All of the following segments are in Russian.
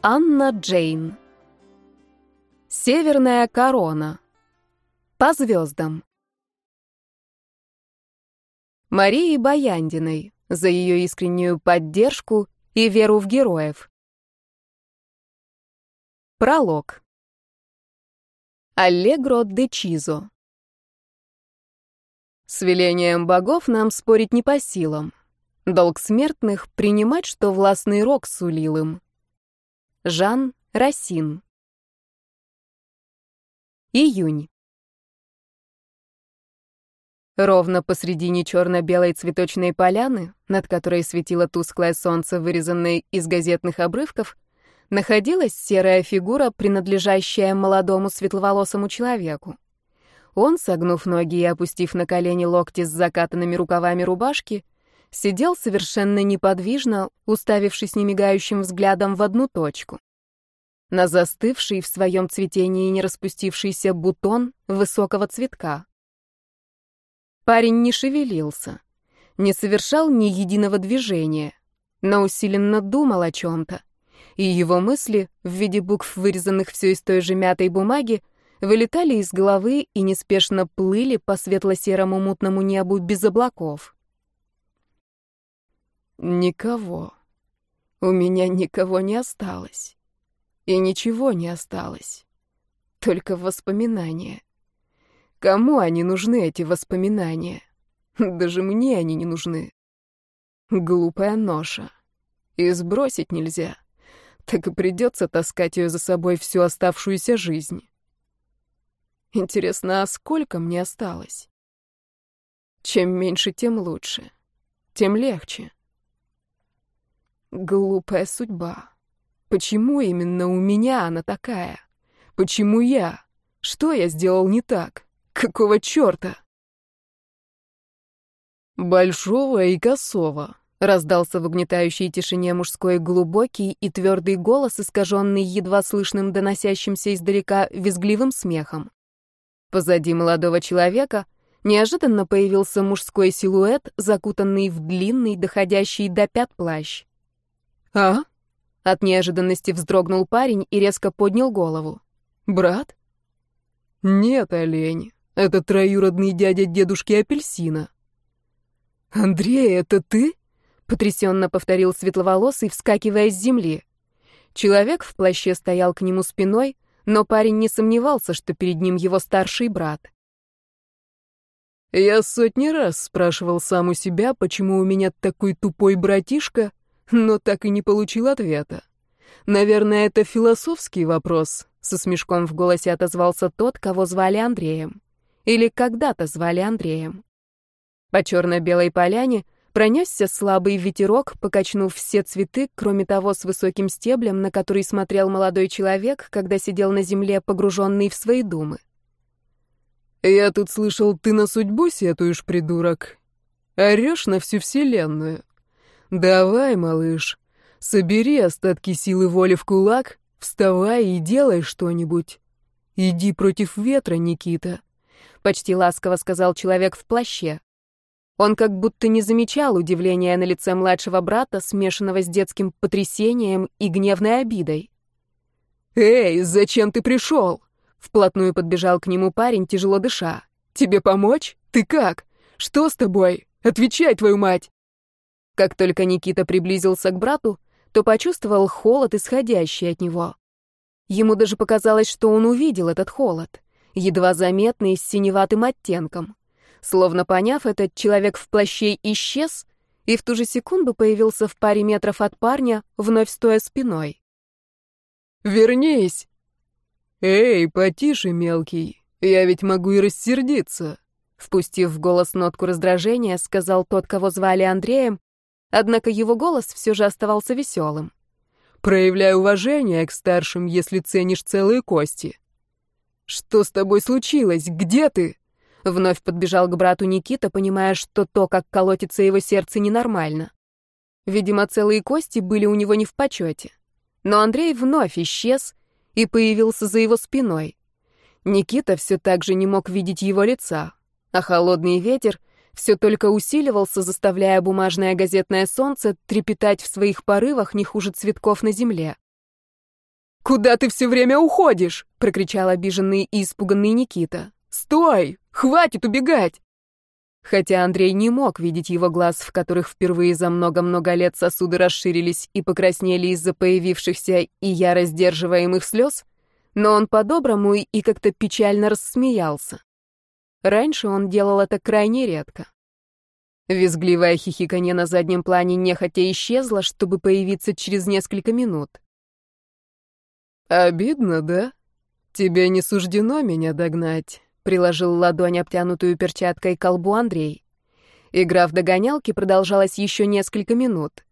Анна Джейн. Северная корона. По звездам. Марии Баяндиной за ее искреннюю поддержку и веру в героев. Пролог. Аллегро де Чизо. С велением богов нам спорить не по силам. Долг смертных — принимать, что властный рок сулил им. Жан Рассин. Июнь. Ровно посредине черно-белой цветочной поляны, над которой светило тусклое солнце, вырезанное из газетных обрывков, находилась серая фигура, принадлежащая молодому светловолосому человеку. Он, согнув ноги и опустив на колени локти с закатанными рукавами рубашки, сидел совершенно неподвижно, уставившись немигающим взглядом в одну точку. На застывший в своем цветении не распустившийся бутон высокого цветка. Парень не шевелился, не совершал ни единого движения, но усиленно думал о чем-то, и его мысли, в виде букв, вырезанных все из той же мятой бумаги, вылетали из головы и неспешно плыли по светло-серому мутному небу без облаков. Никого. У меня никого не осталось. И ничего не осталось. Только воспоминания. Кому они нужны, эти воспоминания? Даже мне они не нужны. Глупая ноша. И сбросить нельзя. Так и придется таскать ее за собой всю оставшуюся жизнь. Интересно, а сколько мне осталось? Чем меньше, тем лучше. Тем легче. Глупая судьба. Почему именно у меня она такая? Почему я? Что я сделал не так? Какого черта? Большого и косого. Раздался в угнетающей тишине мужской глубокий и твердый голос, искаженный едва слышным доносящимся издалека визгливым смехом. Позади молодого человека неожиданно появился мужской силуэт, закутанный в длинный, доходящий до пят плащ. «А?» От неожиданности вздрогнул парень и резко поднял голову. «Брат?» «Нет, олень. Это троюродный дядя дедушки Апельсина». «Андрей, это ты?» — потрясенно повторил светловолосый, вскакивая с земли. Человек в плаще стоял к нему спиной, но парень не сомневался, что перед ним его старший брат. «Я сотни раз спрашивал сам у себя, почему у меня такой тупой братишка, но так и не получил ответа. Наверное, это философский вопрос, со смешком в голосе отозвался тот, кого звали Андреем. Или когда-то звали Андреем. По черно-белой поляне пронесся слабый ветерок, покачнув все цветы, кроме того с высоким стеблем, на который смотрел молодой человек, когда сидел на земле, погруженный в свои думы. «Я тут слышал, ты на судьбу сетуешь, придурок. Орешь на всю вселенную. «Давай, малыш, собери остатки силы воли в кулак, вставай и делай что-нибудь. Иди против ветра, Никита», — почти ласково сказал человек в плаще. Он как будто не замечал удивления на лице младшего брата, смешанного с детским потрясением и гневной обидой. «Эй, зачем ты пришел?» Вплотную подбежал к нему парень, тяжело дыша. «Тебе помочь? Ты как? Что с тобой? Отвечай, твою мать!» Как только Никита приблизился к брату, то почувствовал холод, исходящий от него. Ему даже показалось, что он увидел этот холод, едва заметный, с синеватым оттенком. Словно поняв это, человек в плаще исчез и в ту же секунду появился в паре метров от парня, вновь стоя спиной. «Вернись!» «Эй, потише, мелкий, я ведь могу и рассердиться!» Впустив в голос нотку раздражения, сказал тот, кого звали Андреем, Однако его голос все же оставался веселым. «Проявляй уважение к старшим, если ценишь целые кости». «Что с тобой случилось? Где ты?» Вновь подбежал к брату Никита, понимая, что то, как колотится его сердце, ненормально. Видимо, целые кости были у него не в почете. Но Андрей вновь исчез и появился за его спиной. Никита все так же не мог видеть его лица, а холодный ветер все только усиливался, заставляя бумажное газетное солнце трепетать в своих порывах не хуже цветков на земле. «Куда ты все время уходишь?» — прокричал обиженный и испуганный Никита. «Стой! Хватит убегать!» Хотя Андрей не мог видеть его глаз, в которых впервые за много-много лет сосуды расширились и покраснели из-за появившихся и яро сдерживаемых слез, но он по-доброму и как-то печально рассмеялся. Раньше он делал это крайне редко. Визгливое хихиканье на заднем плане нехотя исчезло, чтобы появиться через несколько минут. «Обидно, да? Тебе не суждено меня догнать», — приложил ладонь, обтянутую перчаткой, к колбу Андрей. Игра в догонялки продолжалась еще несколько минут.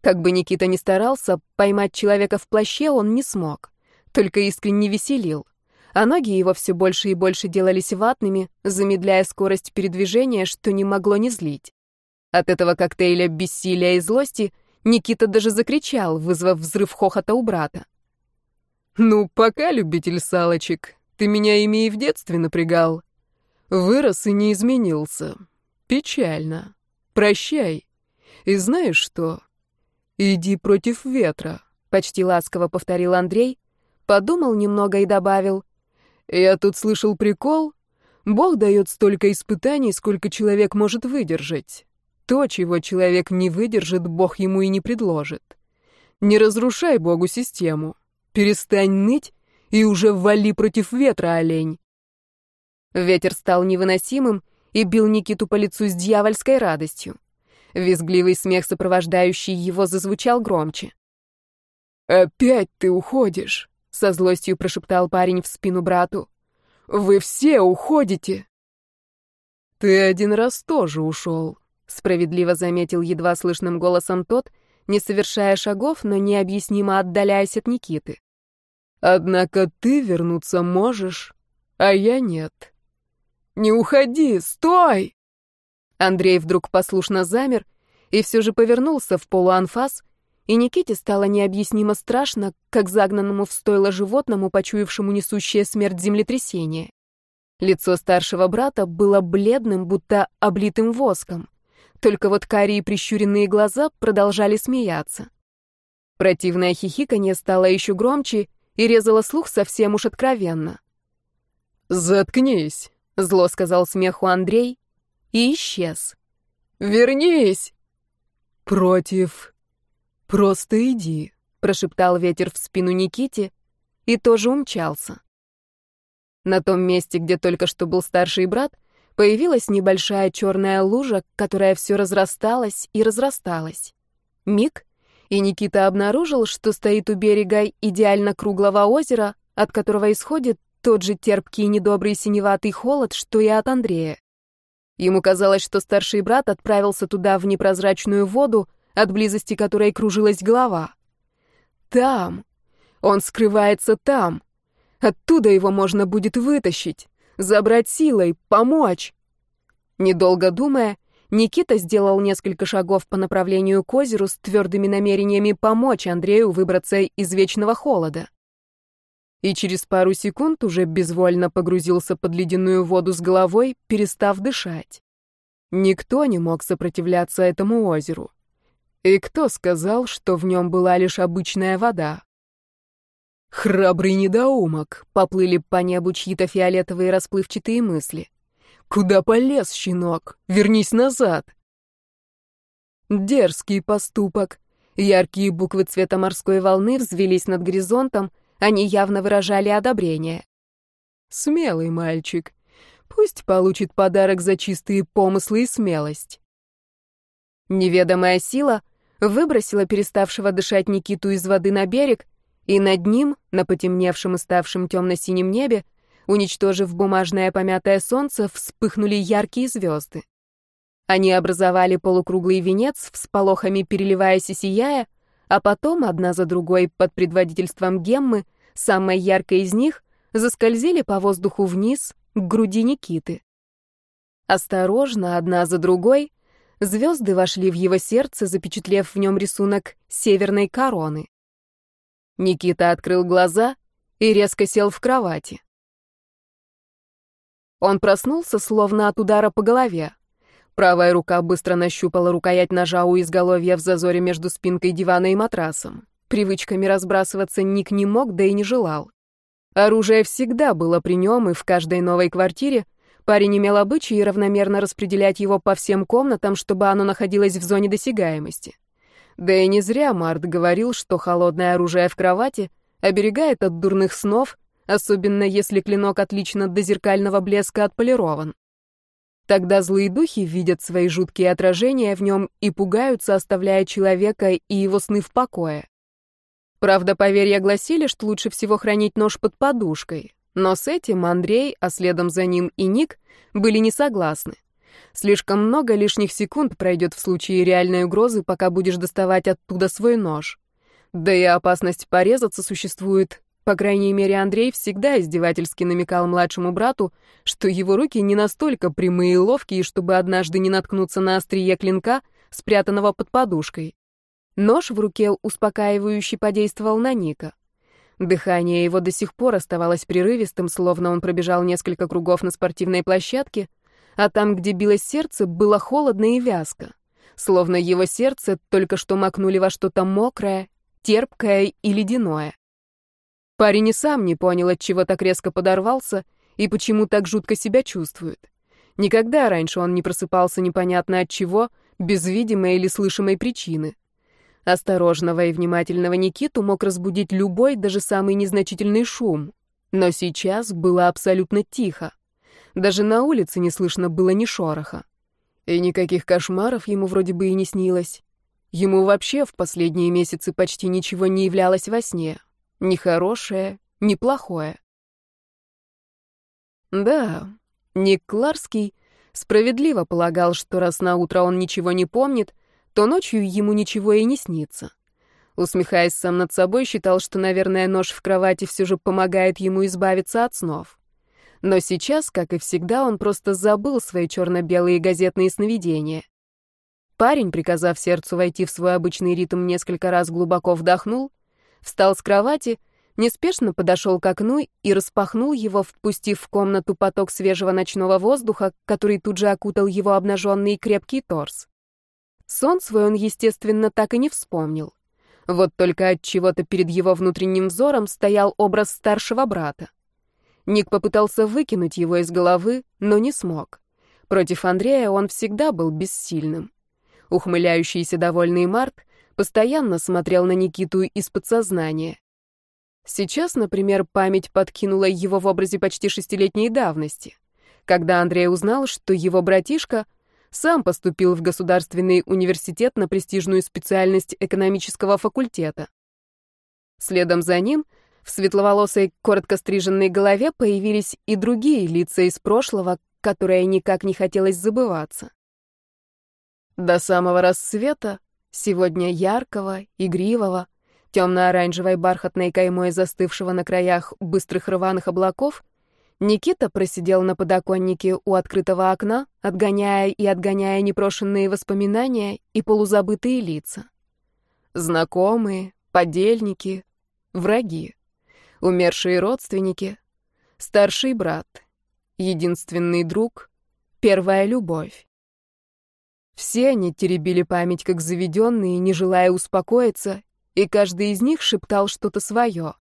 Как бы Никита ни старался, поймать человека в плаще он не смог, только искренне веселил. А ноги его все больше и больше делались ватными, замедляя скорость передвижения, что не могло не злить. От этого коктейля бессилия и злости Никита даже закричал, вызвав взрыв хохота у брата. «Ну, пока, любитель салочек, ты меня ими и в детстве напрягал. Вырос и не изменился. Печально. Прощай. И знаешь что? Иди против ветра», — почти ласково повторил Андрей, подумал немного и добавил. «Я тут слышал прикол. Бог дает столько испытаний, сколько человек может выдержать. То, чего человек не выдержит, Бог ему и не предложит. Не разрушай Богу систему. Перестань ныть и уже вали против ветра, олень. Ветер стал невыносимым и бил Никиту по лицу с дьявольской радостью. Визгливый смех, сопровождающий его, зазвучал громче. «Опять ты уходишь», — со злостью прошептал парень в спину брату. «Вы все уходите». «Ты один раз тоже ушел», справедливо заметил едва слышным голосом тот, не совершая шагов, но необъяснимо отдаляясь от Никиты. Однако ты вернуться можешь, а я нет. Не уходи, стой! Андрей вдруг послушно замер и все же повернулся в полуанфас, и Никите стало необъяснимо страшно, как загнанному в стойло животному, почуявшему несущее смерть землетрясение. Лицо старшего брата было бледным, будто облитым воском. Только вот карие прищуренные глаза продолжали смеяться. Противное хихиканье стало еще громче и резало слух совсем уж откровенно. «Заткнись», — зло сказал смеху Андрей и исчез. «Вернись!» «Против... Просто иди», — прошептал ветер в спину Никите и тоже умчался. На том месте, где только что был старший брат, Появилась небольшая черная лужа, которая все разрасталась и разрасталась. Миг, и Никита обнаружил, что стоит у берега идеально круглого озера, от которого исходит тот же терпкий и недобрый синеватый холод, что и от Андрея. Ему казалось, что старший брат отправился туда в непрозрачную воду, от близости которой кружилась голова. Там. Он скрывается там. Оттуда его можно будет вытащить забрать силой, помочь. Недолго думая, Никита сделал несколько шагов по направлению к озеру с твердыми намерениями помочь Андрею выбраться из вечного холода. И через пару секунд уже безвольно погрузился под ледяную воду с головой, перестав дышать. Никто не мог сопротивляться этому озеру. И кто сказал, что в нем была лишь обычная вода? Храбрый недоумок, поплыли по небу чьи-то фиолетовые расплывчатые мысли. Куда полез, щенок? Вернись назад. Дерзкий поступок. Яркие буквы цвета морской волны взвелись над горизонтом, они явно выражали одобрение. Смелый мальчик. Пусть получит подарок за чистые помыслы и смелость. Неведомая сила выбросила переставшего дышать Никиту из воды на берег, и над ним, на потемневшем и ставшем темно-синем небе, уничтожив бумажное помятое солнце, вспыхнули яркие звезды. Они образовали полукруглый венец, всполохами переливаясь и сияя, а потом, одна за другой, под предводительством Геммы, самой яркой из них, заскользили по воздуху вниз к груди Никиты. Осторожно, одна за другой, звезды вошли в его сердце, запечатлев в нем рисунок северной короны. Никита открыл глаза и резко сел в кровати. Он проснулся, словно от удара по голове. Правая рука быстро нащупала рукоять ножа у изголовья в зазоре между спинкой дивана и матрасом. Привычками разбрасываться Ник не мог, да и не желал. Оружие всегда было при нем, и в каждой новой квартире парень имел обычай равномерно распределять его по всем комнатам, чтобы оно находилось в зоне досягаемости. Да и не зря Март говорил, что холодное оружие в кровати оберегает от дурных снов, особенно если клинок отлично до зеркального блеска отполирован. Тогда злые духи видят свои жуткие отражения в нем и пугаются, оставляя человека и его сны в покое. Правда, поверья гласили, что лучше всего хранить нож под подушкой, но с этим Андрей, а следом за ним и Ник, были не согласны. Слишком много лишних секунд пройдет в случае реальной угрозы, пока будешь доставать оттуда свой нож. Да и опасность порезаться существует, по крайней мере, Андрей всегда издевательски намекал младшему брату, что его руки не настолько прямые и ловкие, чтобы однажды не наткнуться на острие клинка, спрятанного под подушкой. Нож в руке успокаивающе подействовал на Ника. Дыхание его до сих пор оставалось прерывистым, словно он пробежал несколько кругов на спортивной площадке, а там, где билось сердце, было холодно и вязко, словно его сердце только что макнули во что-то мокрое, терпкое и ледяное. Парень и сам не понял, от чего так резко подорвался и почему так жутко себя чувствует. Никогда раньше он не просыпался непонятно от чего, без видимой или слышимой причины. Осторожного и внимательного Никиту мог разбудить любой, даже самый незначительный шум. Но сейчас было абсолютно тихо. Даже на улице не слышно было ни шороха. И никаких кошмаров ему вроде бы и не снилось. Ему вообще в последние месяцы почти ничего не являлось во сне. Ни хорошее, ни плохое. Да, Ник Кларский справедливо полагал, что раз на утро он ничего не помнит, то ночью ему ничего и не снится. Усмехаясь сам над собой, считал, что, наверное, нож в кровати все же помогает ему избавиться от снов. Но сейчас, как и всегда, он просто забыл свои черно-белые газетные сновидения. Парень, приказав сердцу войти в свой обычный ритм, несколько раз глубоко вдохнул встал с кровати, неспешно подошел к окну и распахнул его, впустив в комнату поток свежего ночного воздуха, который тут же окутал его обнаженный и крепкий торс. Сон свой он, естественно, так и не вспомнил. Вот только от чего-то перед его внутренним взором стоял образ старшего брата. Ник попытался выкинуть его из головы, но не смог. Против Андрея он всегда был бессильным. Ухмыляющийся довольный Март постоянно смотрел на Никиту из подсознания. Сейчас, например, память подкинула его в образе почти шестилетней давности, когда Андрей узнал, что его братишка сам поступил в Государственный университет на престижную специальность экономического факультета. Следом за ним в светловолосой, коротко стриженной голове появились и другие лица из прошлого, которые никак не хотелось забываться. До самого рассвета Сегодня яркого, игривого, темно-оранжевой бархатной каймой застывшего на краях быстрых рваных облаков, Никита просидел на подоконнике у открытого окна, отгоняя и отгоняя непрошенные воспоминания и полузабытые лица. Знакомые, подельники, враги, умершие родственники, старший брат, единственный друг, первая любовь. Все они теребили память как заведенные, не желая успокоиться, и каждый из них шептал что-то свое.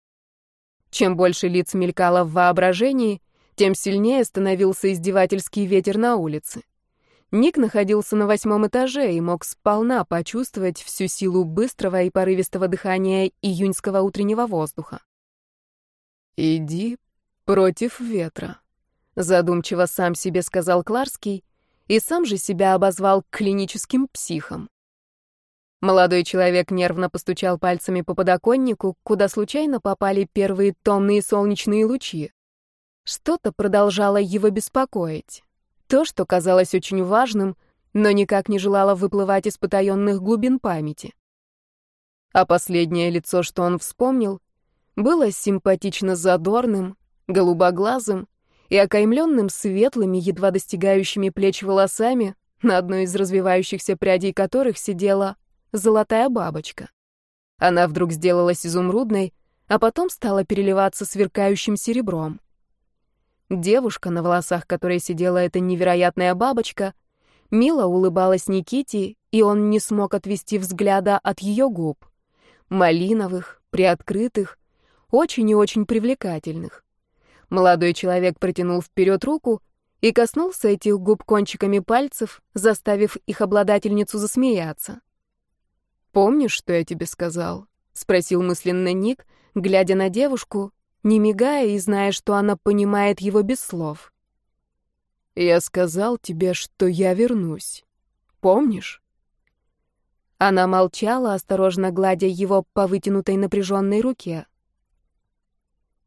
Чем больше лиц мелькало в воображении, тем сильнее становился издевательский ветер на улице. Ник находился на восьмом этаже и мог сполна почувствовать всю силу быстрого и порывистого дыхания июньского утреннего воздуха. «Иди против ветра», — задумчиво сам себе сказал Кларский и сам же себя обозвал клиническим психом. Молодой человек нервно постучал пальцами по подоконнику, куда случайно попали первые томные солнечные лучи. Что-то продолжало его беспокоить. То, что казалось очень важным, но никак не желало выплывать из потаенных глубин памяти. А последнее лицо, что он вспомнил, было симпатично задорным, голубоглазым и окаймленным светлыми, едва достигающими плеч волосами, на одной из развивающихся прядей которых сидела золотая бабочка. Она вдруг сделалась изумрудной, а потом стала переливаться сверкающим серебром. Девушка, на волосах которой сидела эта невероятная бабочка, мило улыбалась Никите, и он не смог отвести взгляда от ее губ. Малиновых, приоткрытых, очень и очень привлекательных. Молодой человек протянул вперед руку и коснулся этих губ кончиками пальцев, заставив их обладательницу засмеяться. «Помнишь, что я тебе сказал?» — спросил мысленно Ник, глядя на девушку, не мигая и зная, что она понимает его без слов. «Я сказал тебе, что я вернусь. Помнишь?» Она молчала, осторожно гладя его по вытянутой напряженной руке.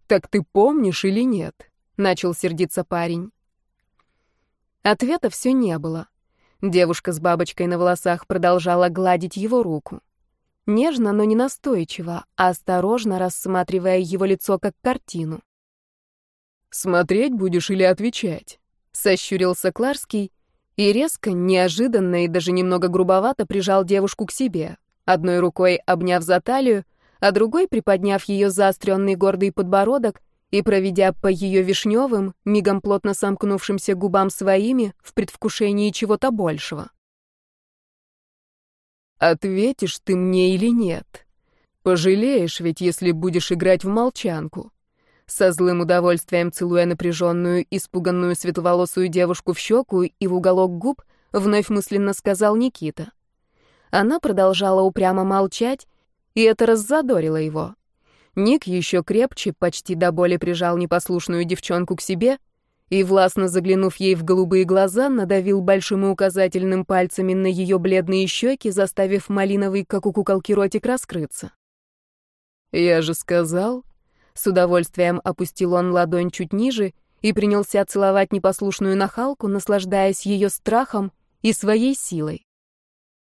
«Так ты помнишь или нет?» — начал сердиться парень. Ответа все не было. Девушка с бабочкой на волосах продолжала гладить его руку. Нежно, но не настойчиво, а осторожно рассматривая его лицо как картину. «Смотреть будешь или отвечать?» — сощурился Кларский и резко, неожиданно и даже немного грубовато прижал девушку к себе, одной рукой обняв за талию, а другой приподняв ее заостренный гордый подбородок и проведя по ее вишневым, мигом плотно сомкнувшимся губам своими в предвкушении чего-то большего. «Ответишь ты мне или нет? Пожалеешь ведь, если будешь играть в молчанку». Со злым удовольствием целуя напряженную, испуганную светловолосую девушку в щеку и в уголок губ, вновь мысленно сказал Никита. Она продолжала упрямо молчать, и это раззадорило его. Ник еще крепче, почти до боли прижал непослушную девчонку к себе и, властно заглянув ей в голубые глаза, надавил большим и указательным пальцами на ее бледные щеки, заставив малиновый, как у куколки, ротик раскрыться. «Я же сказал...» С удовольствием опустил он ладонь чуть ниже и принялся целовать непослушную нахалку, наслаждаясь ее страхом и своей силой.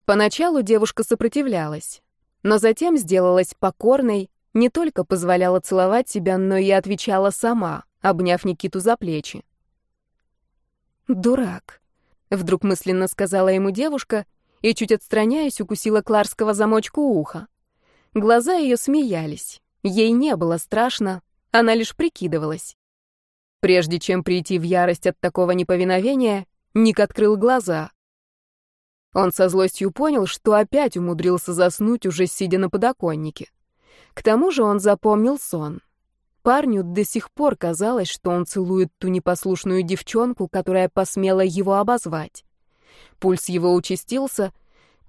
Поначалу девушка сопротивлялась, но затем сделалась покорной, не только позволяла целовать себя, но и отвечала сама, обняв Никиту за плечи. «Дурак», — вдруг мысленно сказала ему девушка и, чуть отстраняясь, укусила Кларского замочку уха. Глаза ее смеялись. Ей не было страшно, она лишь прикидывалась. Прежде чем прийти в ярость от такого неповиновения, Ник открыл глаза. Он со злостью понял, что опять умудрился заснуть, уже сидя на подоконнике. К тому же он запомнил сон. Парню до сих пор казалось, что он целует ту непослушную девчонку, которая посмела его обозвать. Пульс его участился,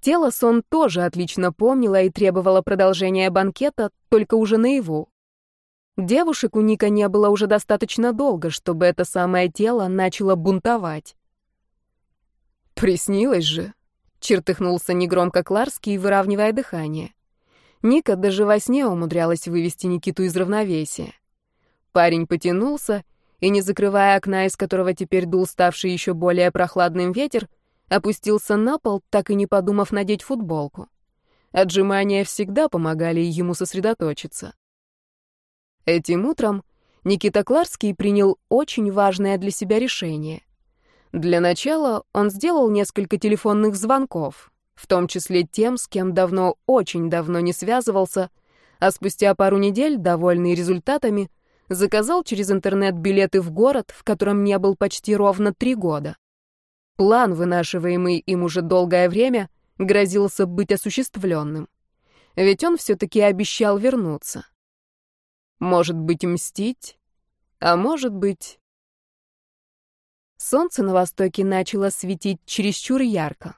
тело сон тоже отлично помнило и требовало продолжения банкета, только уже наяву. Девушек у Ника не было уже достаточно долго, чтобы это самое тело начало бунтовать. «Приснилось же!» — чертыхнулся негромко Кларский, выравнивая дыхание. Ника даже во сне умудрялась вывести Никиту из равновесия. Парень потянулся и, не закрывая окна, из которого теперь дул ставший еще более прохладным ветер, опустился на пол, так и не подумав надеть футболку. Отжимания всегда помогали ему сосредоточиться. Этим утром Никита Кларский принял очень важное для себя решение. Для начала он сделал несколько телефонных звонков, в том числе тем, с кем давно, очень давно не связывался, а спустя пару недель, довольный результатами, заказал через интернет билеты в город, в котором не был почти ровно три года. План, вынашиваемый им уже долгое время, грозился быть осуществленным. Ведь он все-таки обещал вернуться. Может быть, мстить, а может быть... Солнце на востоке начало светить чересчур ярко.